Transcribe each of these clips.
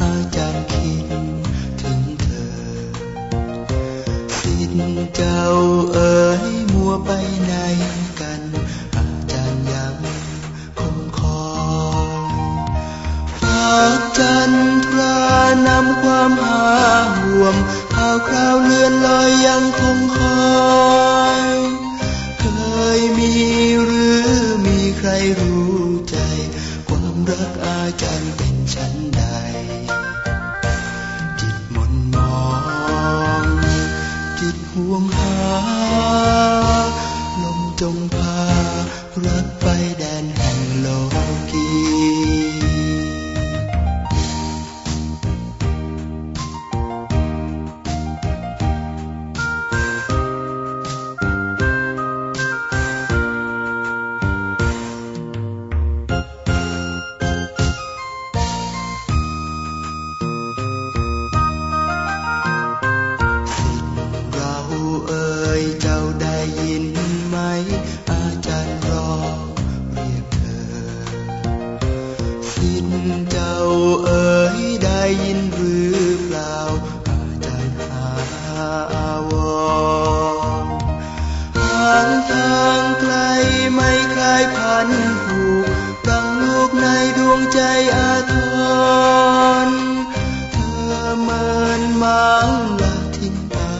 อาจารย์คิดถึงเธอ สิทนเจ้าเอ๋ยมัวไปไหนกัน อาจารย์ยังคงคอยพระจันทรานำความหาห่วงข่าวคราวเลื่อนลอยยังคงคอยาจารย์เป็นชั้นใด จิตมนมอง จิตห่วงหา ลมจงพา รักไปแดนห่ง ยได้ยินหรือเปล่าอาจารย์หาวอนห่างทางไกลไม่คลายพันผูกดังลูกในดวงใจอาทรเธอเมินมางละทิ้งอา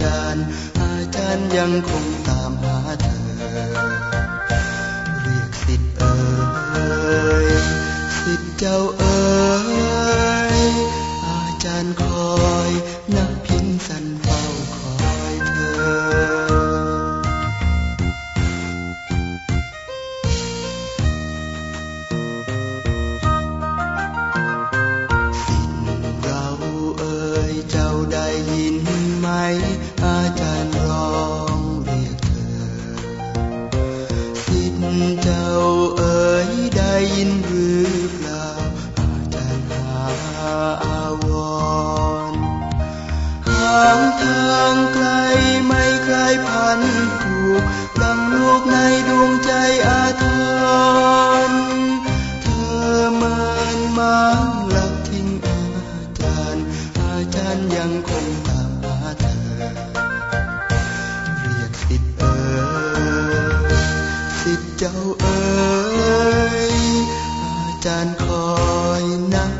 จารย์ อาจารย์ยังคงตามหาเธอ เรียกสิทธิ์เอ่ยสิทธิ์เจ้า เอ่ยเจ้าได้ยินไหมอาานยังคงตามหาเธอ เรียกสิทธิ์เอ๋ยสิทธิ์เจ้าเอ๋ยอาจารย์คอยนัก